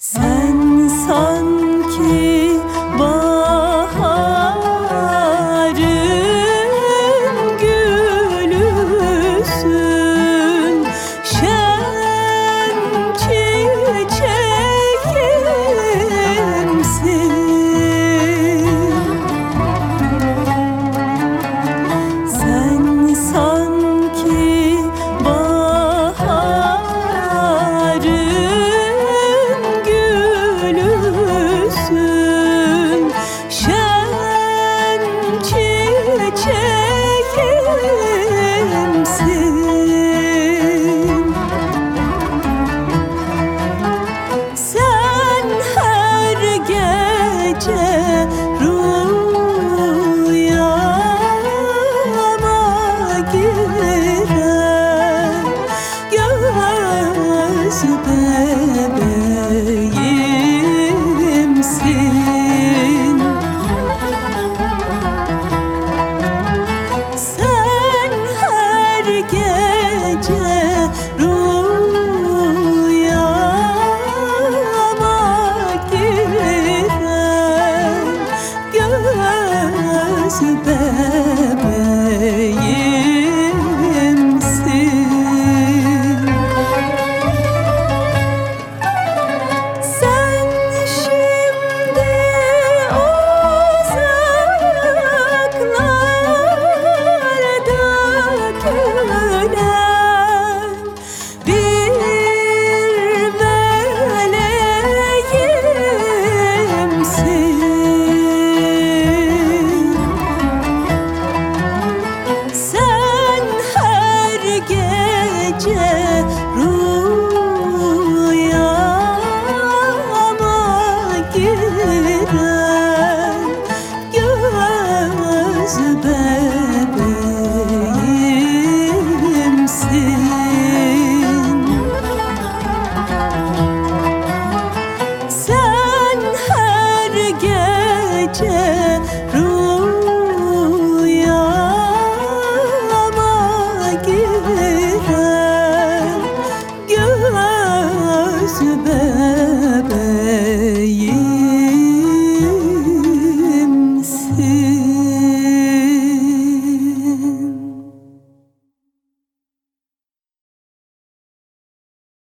Sen san 前 sensin Sen her gece rüyama girer. nasip et.